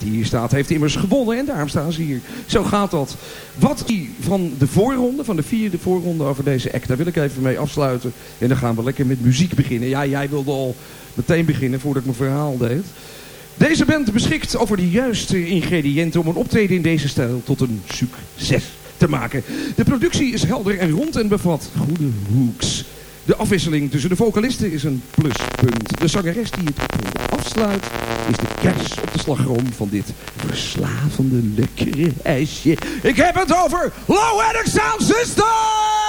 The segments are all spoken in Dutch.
die hier staat heeft immers gewonnen en daarom staan ze hier. Zo gaat dat. Wat die van de voorronde, van de vierde voorronde over deze act, daar wil ik even mee afsluiten. En dan gaan we lekker met muziek beginnen. Ja, jij wilde al meteen beginnen voordat ik mijn verhaal deed. Deze band beschikt over de juiste ingrediënten om een optreden in deze stijl tot een succes te maken. De productie is helder en rond en bevat goede hooks. De afwisseling tussen de vocalisten is een pluspunt. De zangeres die het afsluit is de kers op de slagroom van dit verslavende lekkere ijsje. Ik heb het over Low Energy Sound System!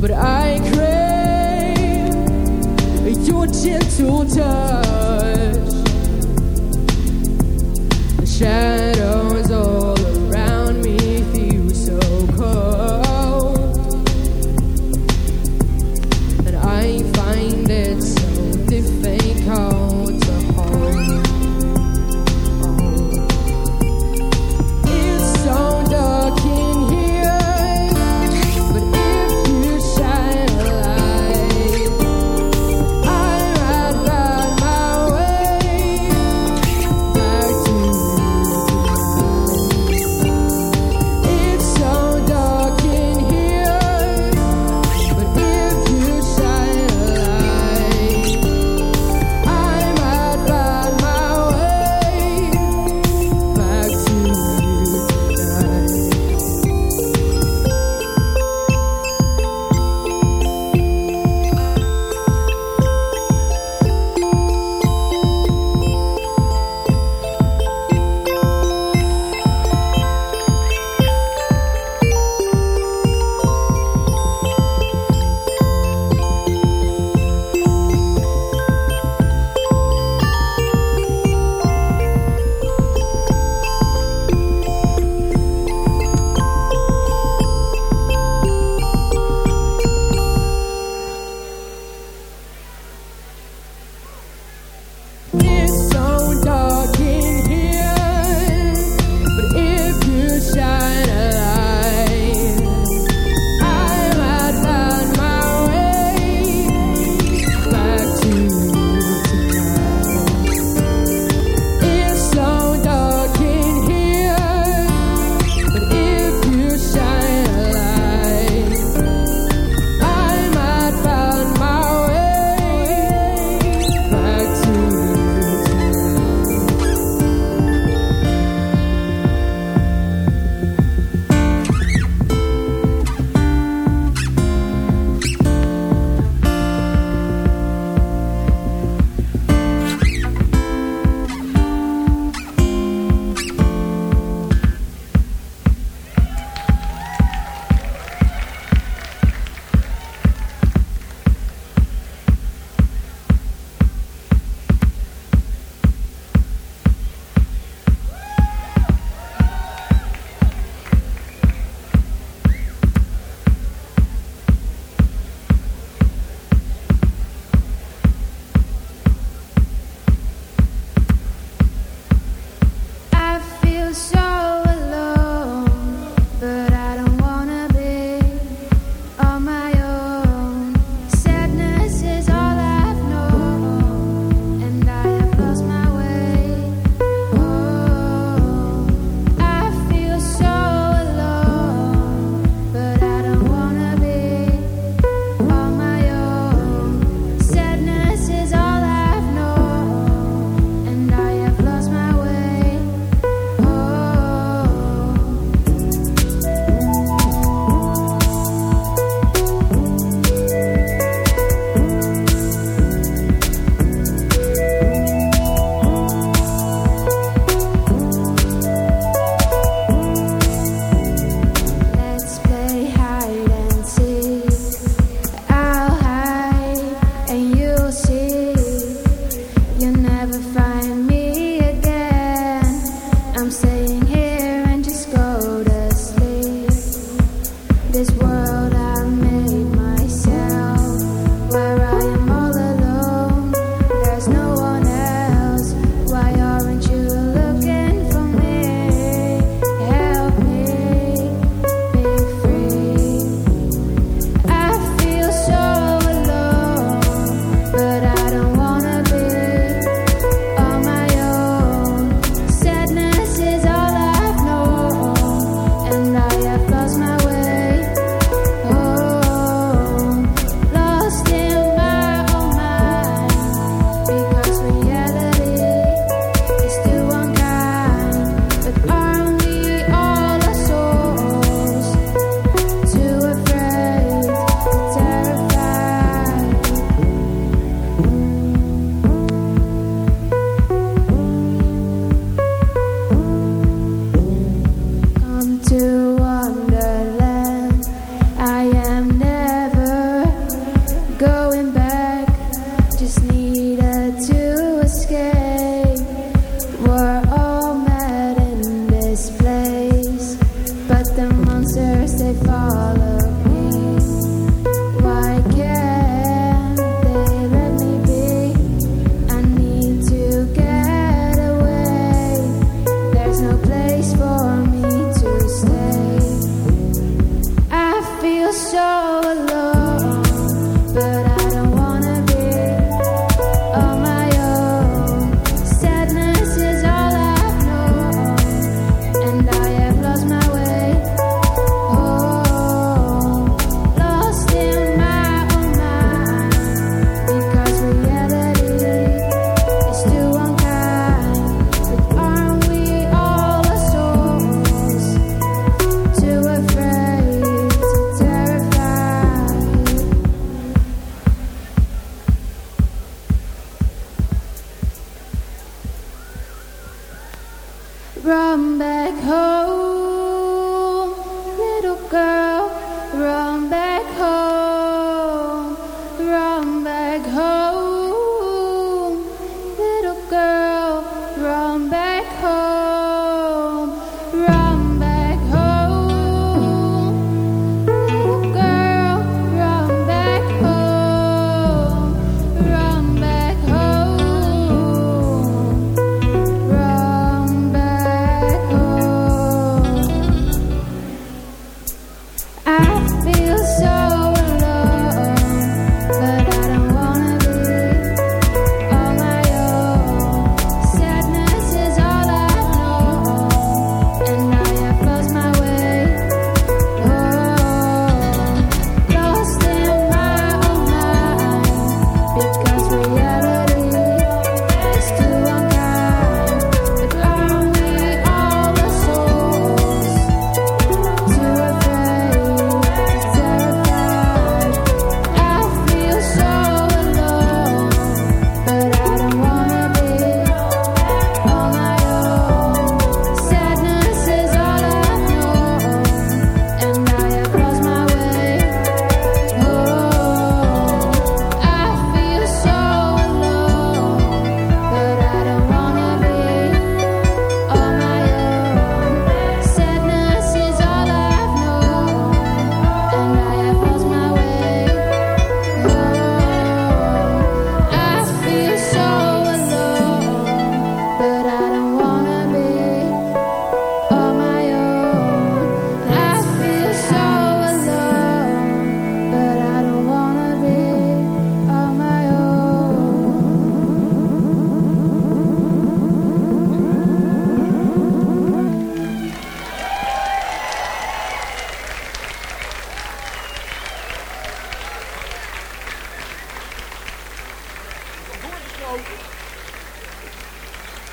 But I crave your gentle touch. Shadow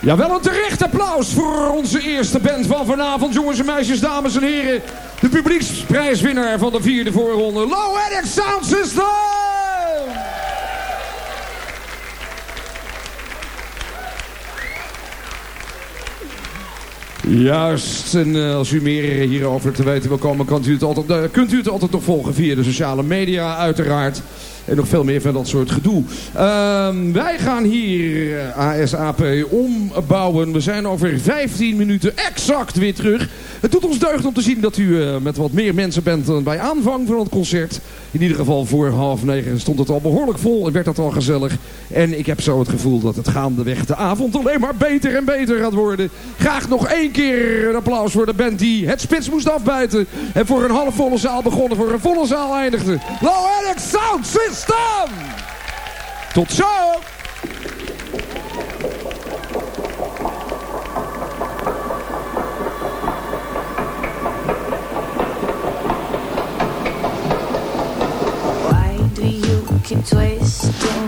Ja, wel een terecht applaus voor onze eerste band van vanavond. Jongens en meisjes, dames en heren. De publieksprijswinnaar van de vierde voorronde. Low Edit Sound System! Juist, en uh, als u meer hierover te weten wil komen, kunt u het altijd, uh, kunt u het altijd nog volgen via de sociale media uiteraard. En nog veel meer van dat soort gedoe. Um, wij gaan hier eh, ASAP ombouwen. We zijn over 15 minuten exact weer terug. Het doet ons deugd om te zien dat u uh, met wat meer mensen bent dan bij aanvang van het concert. In ieder geval voor half negen stond het al behoorlijk vol en werd het al gezellig. En ik heb zo het gevoel dat het gaandeweg de avond alleen maar beter en beter gaat worden. Graag nog één keer een applaus voor de band die het spits moest afbijten. En voor een halfvolle zaal begonnen, voor een volle zaal eindigde. Low Alex Sound System! Tot zo! Keep twisting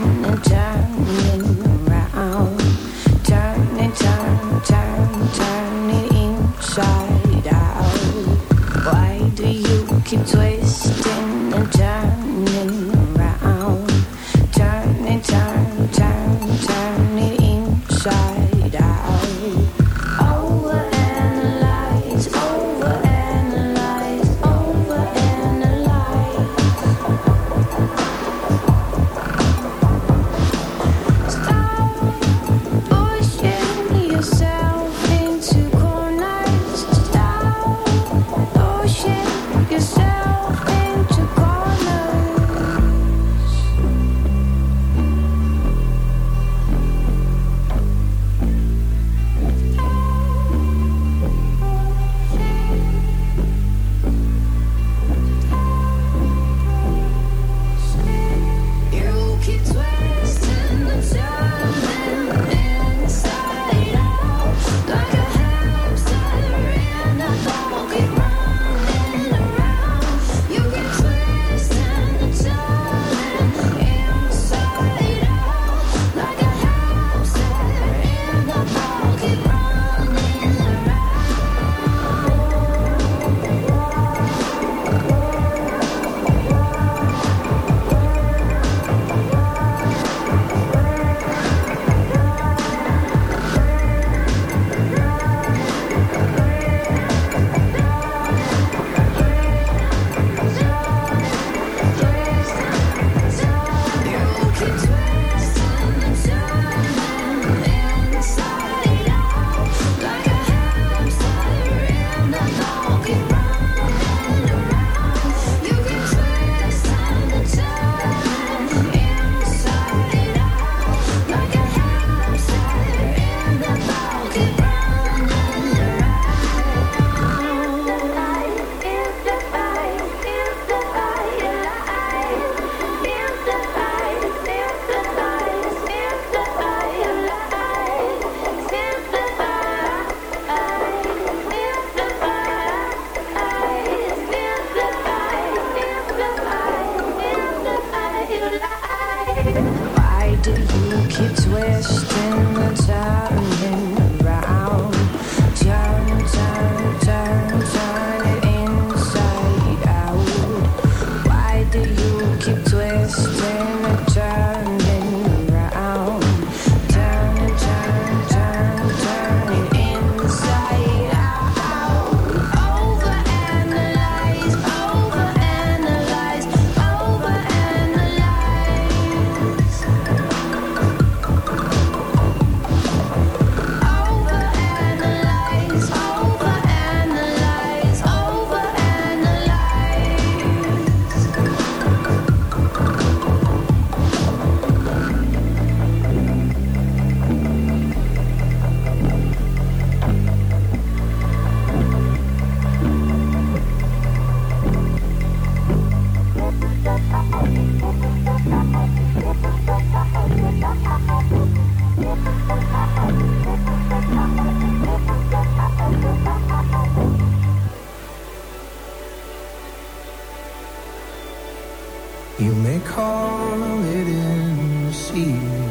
call it sea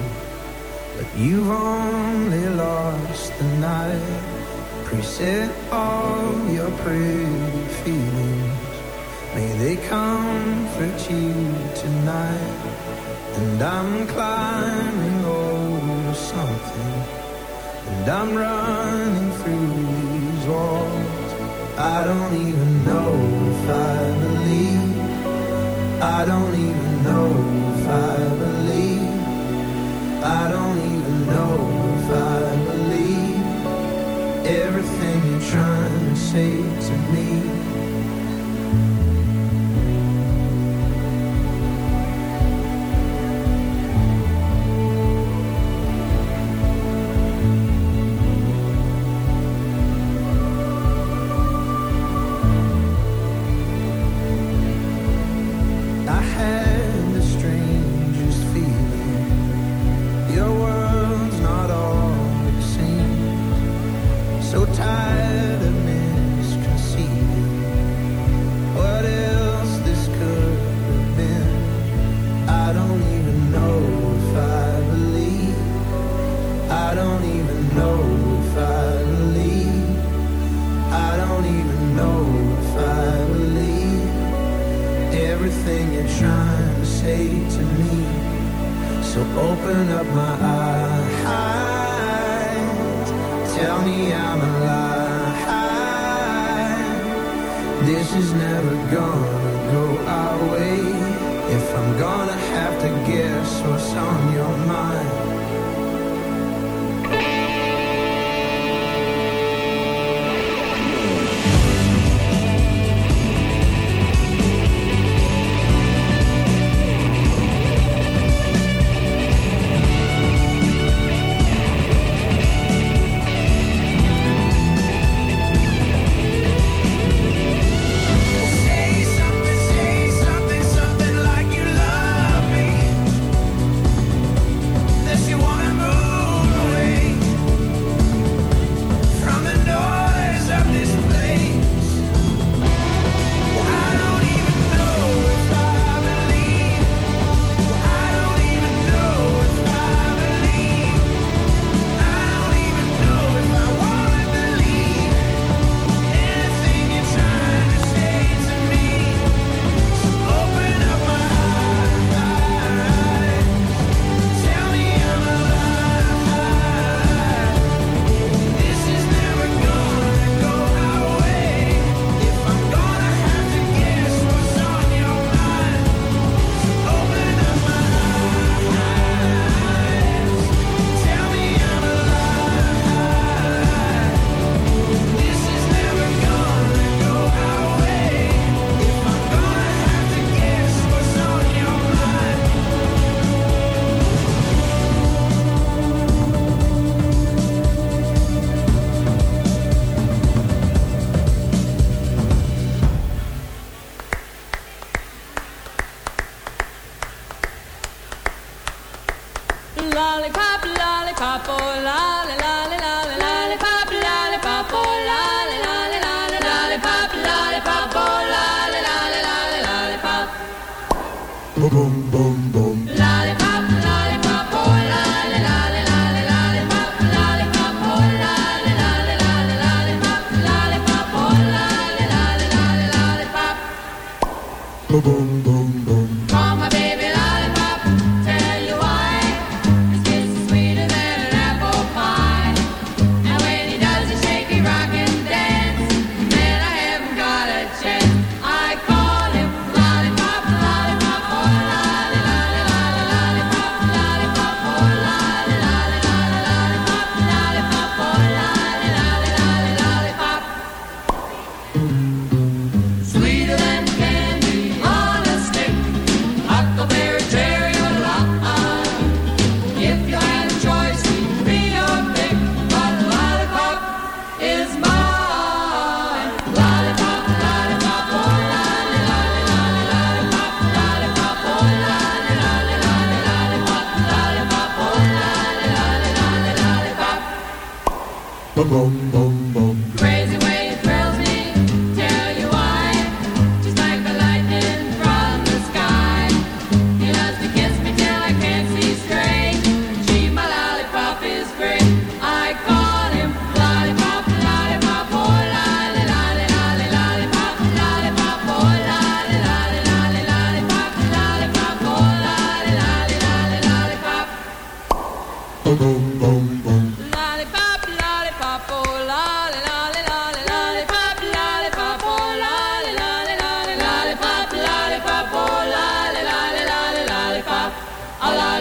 but you've only lost the night. Preset all your pretty feelings, may they comfort you tonight. And I'm climbing over something, and I'm running through these walls. I don't even So open up my eyes, tell me I'm alive. This is never gonna go our way. If I'm gonna have to guess what's on your mind.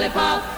lollipop.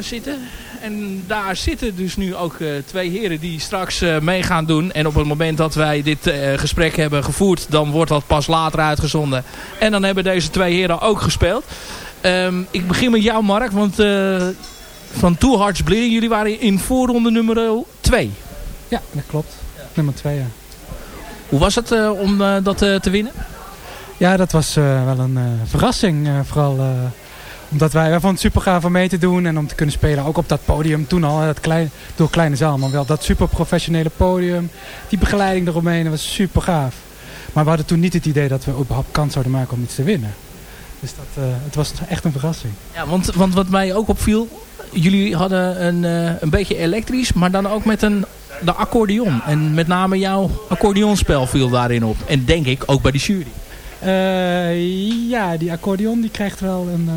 Zitten. En daar zitten dus nu ook eh, twee heren die straks eh, mee gaan doen. En op het moment dat wij dit eh, gesprek hebben gevoerd, dan wordt dat pas later uitgezonden. En dan hebben deze twee heren ook gespeeld. Ehm, ik begin met jou Mark, want eh, van Two Hearts Bleeding, jullie waren in voorronde nummer 2. Ja, dat klopt. Nummer twee, ja. Hoe was het eh, om eh, dat eh, te winnen? Ja, dat was eh, wel een eh, verrassing. eh, vooral eh, omdat wij, wij vonden het super gaaf om mee te doen en om te kunnen spelen. Ook op dat podium toen al, dat klein, door kleine zaal. Maar wel dat super professionele podium. Die begeleiding eromheen, dat was super gaaf. Maar we hadden toen niet het idee dat we überhaupt kans zouden maken om iets te winnen. Dus dat, eh, het was echt een verrassing. Ja, want, want wat mij ook opviel, jullie hadden een, eh, een beetje elektrisch, maar dan ook met een, de accordeon. En met name jouw accordeonspel viel daarin op. En denk ik ook bij de jury. Eh, ja, die accordeon die krijgt wel een eh,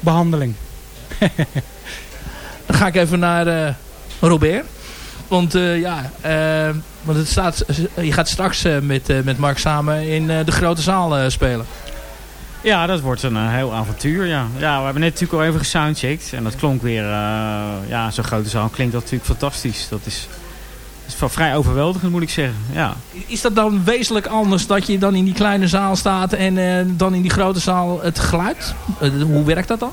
behandeling. Dan ga ik even naar eh, Robert. Want eh, ja, want het staat, je gaat straks met, met Mark samen in eh, de grote zaal eh, spelen. Ja, dat wordt een heel avontuur, ja. Ja, we hebben net natuurlijk al even gesoundcheckt. En dat klonk weer, eh, ja, zo'n grote zaal klinkt dat natuurlijk fantastisch. Dat is, is wel vrij overweldigend, moet ik zeggen. Ja. Is dat dan wezenlijk anders dat je dan in die kleine zaal staat en eh, dan in die grote zaal het geluid? Eh, hoe werkt dat dan?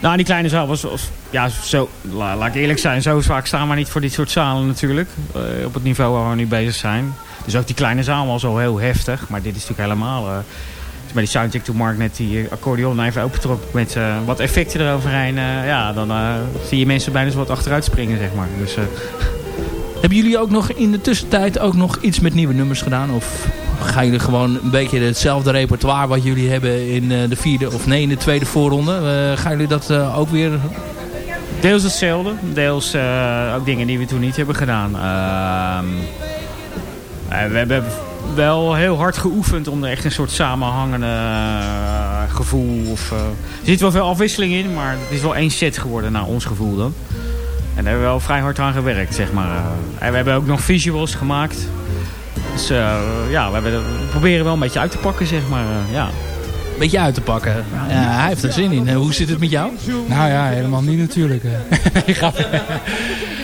Nou, die kleine zaal was, was- ja, zo, la- laat ik eerlijk zijn, zo vaak staan we niet voor dit soort zalen natuurlijk. Eh, op het niveau waar we nu bezig zijn. Dus ook die kleine zaal was al heel heftig. Maar dit is natuurlijk helemaal... dus bij die soundcheck toen Mark net die accordeon even opentrok met wat effecten eroverheen. ja, dan zie je mensen bijna zo wat achteruit springen, zeg maar. Dus Hebben jullie ook nog in de tussentijd ook nog iets met nieuwe nummers gedaan? Of gaan jullie gewoon een beetje hetzelfde repertoire wat jullie hebben in eh, de vierde of nee in de tweede voorronde? Eh, gaan jullie dat eh, ook weer... deels hetzelfde. Deels ook dingen die we toen niet hebben gedaan. Ehm, eh, we hebben wel heel hard geoefend om er echt een soort samenhangende gevoel. Of, er zit wel veel afwisseling in, maar het is wel één set geworden naar ons gevoel dan. En daar hebben we wel vrij hard aan gewerkt, zeg maar. Eh, en we hebben ook nog visuals gemaakt. Dus eh, ja, we, hebben, we proberen wel een beetje uit te pakken, zeg maar. eh, ja. Een beetje uit te pakken. Ja, hij heeft er zin in. Hoe zit het met jou? Nou ja, helemaal niet natuurlijk. eh.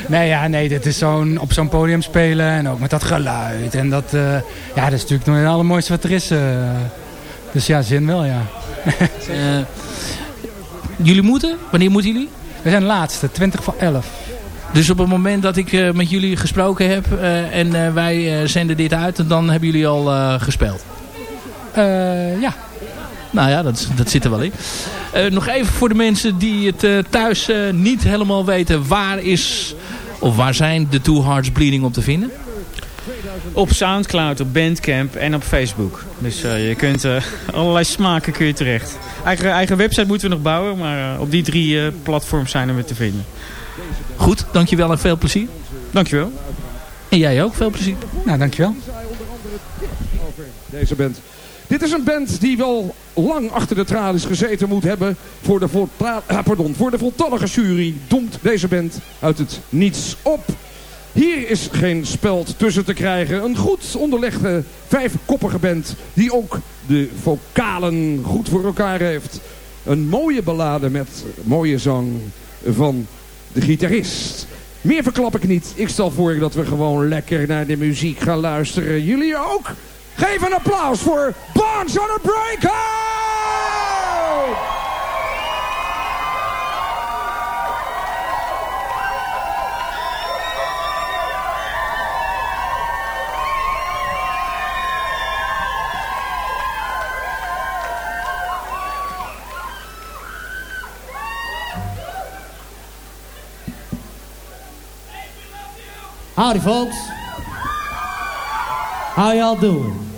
nee, ja, nee, dit is zo'n op zo'n podium spelen en ook met dat geluid. En dat, eh, ja, dat is natuurlijk nog het allermooiste wat er is. dus ja, zin wel, ja. Jullie moeten? Wanneer moeten jullie? We zijn laatste, 20 voor 11. Dus op het moment dat ik eh, met jullie gesproken heb eh, en eh, wij eh, zenden dit uit, dan hebben jullie al eh, gespeeld. Eh, ja, Nou ja, dat, dat zit er wel in. Eh, nog even voor de mensen die het eh, thuis eh, niet helemaal weten. Waar is, of waar zijn de Two Hearts Bleeding op te vinden? Op Soundcloud, op Bandcamp en op Facebook. Dus eh, je kunt allerlei smaken kun je terecht. Eigen, eigen website moeten we nog bouwen, maar op die drie eh, platforms zijn we te vinden. Goed, dankjewel en veel plezier. Dankjewel. En jij ook, veel plezier. nou dankjewel. over deze band. Dit is een band die wel lang achter de tralies gezeten moet hebben. Voor de, voltra- ah, pardon, voor de voltallige jury doemt deze band uit het niets op. Hier is geen speld tussen te krijgen. Een goed onderlegde vijfkoppige band die ook de vocalen goed voor elkaar heeft. Een mooie ballade met mooie zang van de gitarist. Meer verklap ik niet. Ik stel voor dat we gewoon lekker naar de muziek gaan luisteren. Jullie ook? Geef een applaus voor Barnes on a Breakout! Howdy, folks. How y'all doing?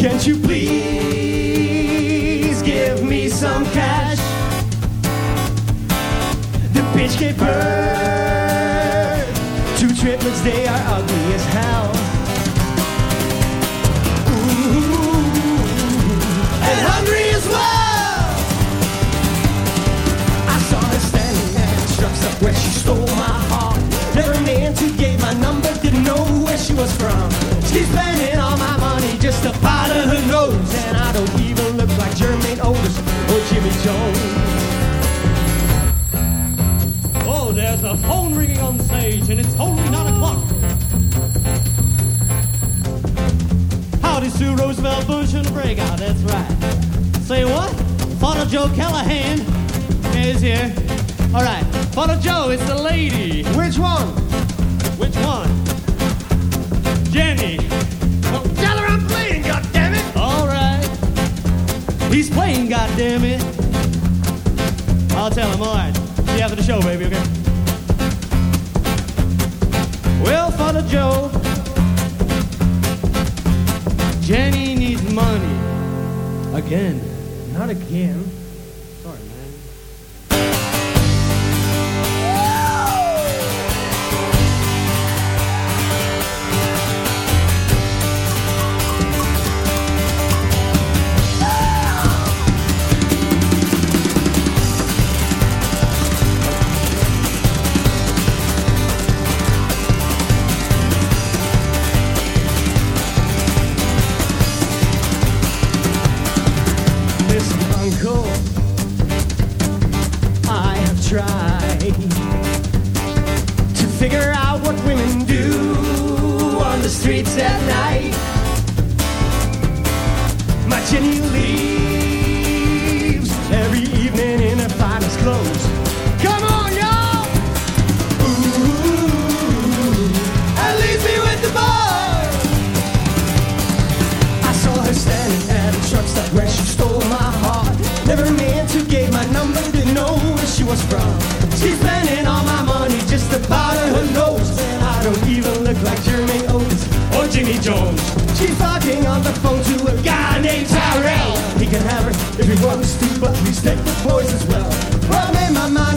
Can't you please give me some cash? The bitch gave birth to triplets, they are ugly as hell. Ooh, and hungry as well. I saw her standing at a truck where she stole my heart. Never meant to give my number, didn't know where she was from. She's my just to powder her nose, and I don't even look like Jermaine Otis or Jimmy Jones. Oh, there's a phone ringing on stage, and it's only nine o'clock. Howdy, Sue Roosevelt Bush and Breakout, that's right. Say what? Father Joe Callahan is here. All right, Father Joe, it's the lady. Which one? Which one? Jenny. He's playing, goddammit. I'll tell him, all right. See you after the show, baby, okay? Well, Father Joe, Jenny needs money. Again. Not again. Figure out what women do on the streets at night. My Jenny leaves every evening in her finest clothes. Come on, y'all! Ooh, and leaves me with the boys. I saw her standing at a truck stop where she stole my heart. Never meant to give my number, didn't know where she was from. Powder her nose. And I don't even look like Jermaine Otis or Jimmy Jones. She's talking on the phone to a guy named Tyrell. He can have her if he wants to, but take the boys as well. Well, made my mind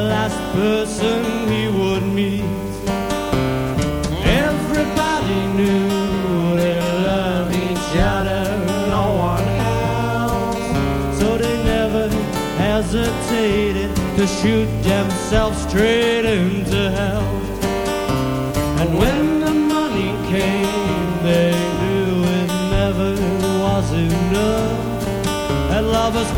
the last person he would meet. Everybody knew they loved each other, no one else. So they never hesitated to shoot themselves straight into hell. And when the money came, they knew it never was enough. And lovers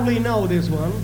probably know this one.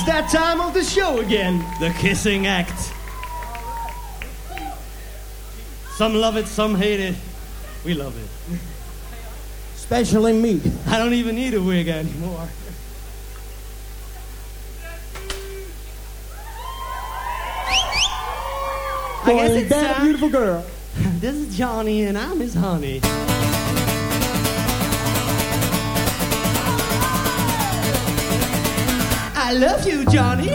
It's that time of the show again the kissing act. Some love it, some hate it. We love it. Especially me. I don't even need a wig anymore. I guess it's that time. beautiful girl. this is Johnny, and I'm his honey. I love you, Johnny.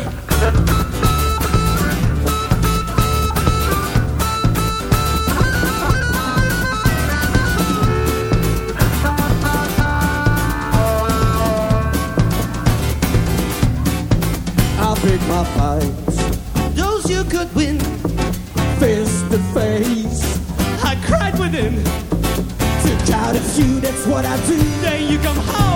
I'll pick my fights, those you could win, face to face. I cried within. To out a few, that's what I do. Then you come home.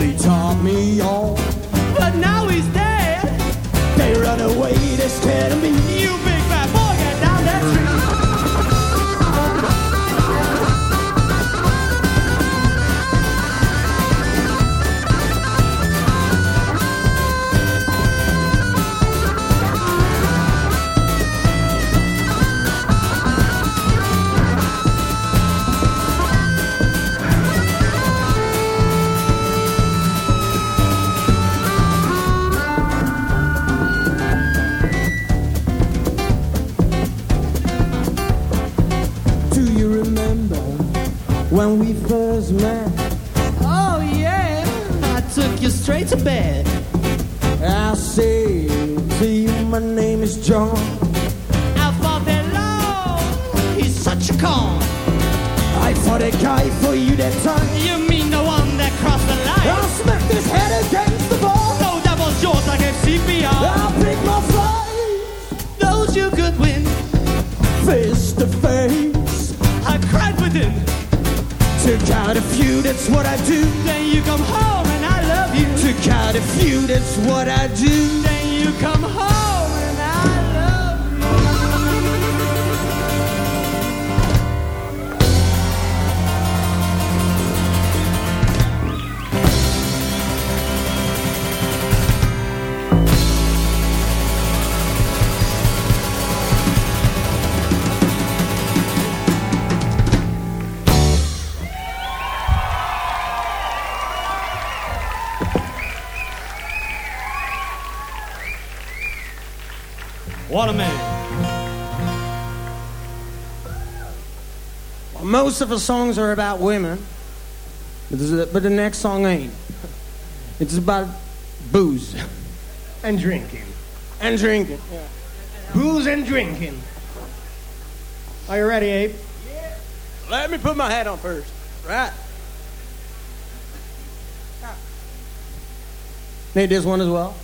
He taught me all. What a man. Well, most of the songs are about women, but the next song ain't. It's about booze and drinking. And drinking. Yeah. Booze and drinking. Are you ready, Abe? Yeah. Let me put my hat on first. Right. Need this one as well?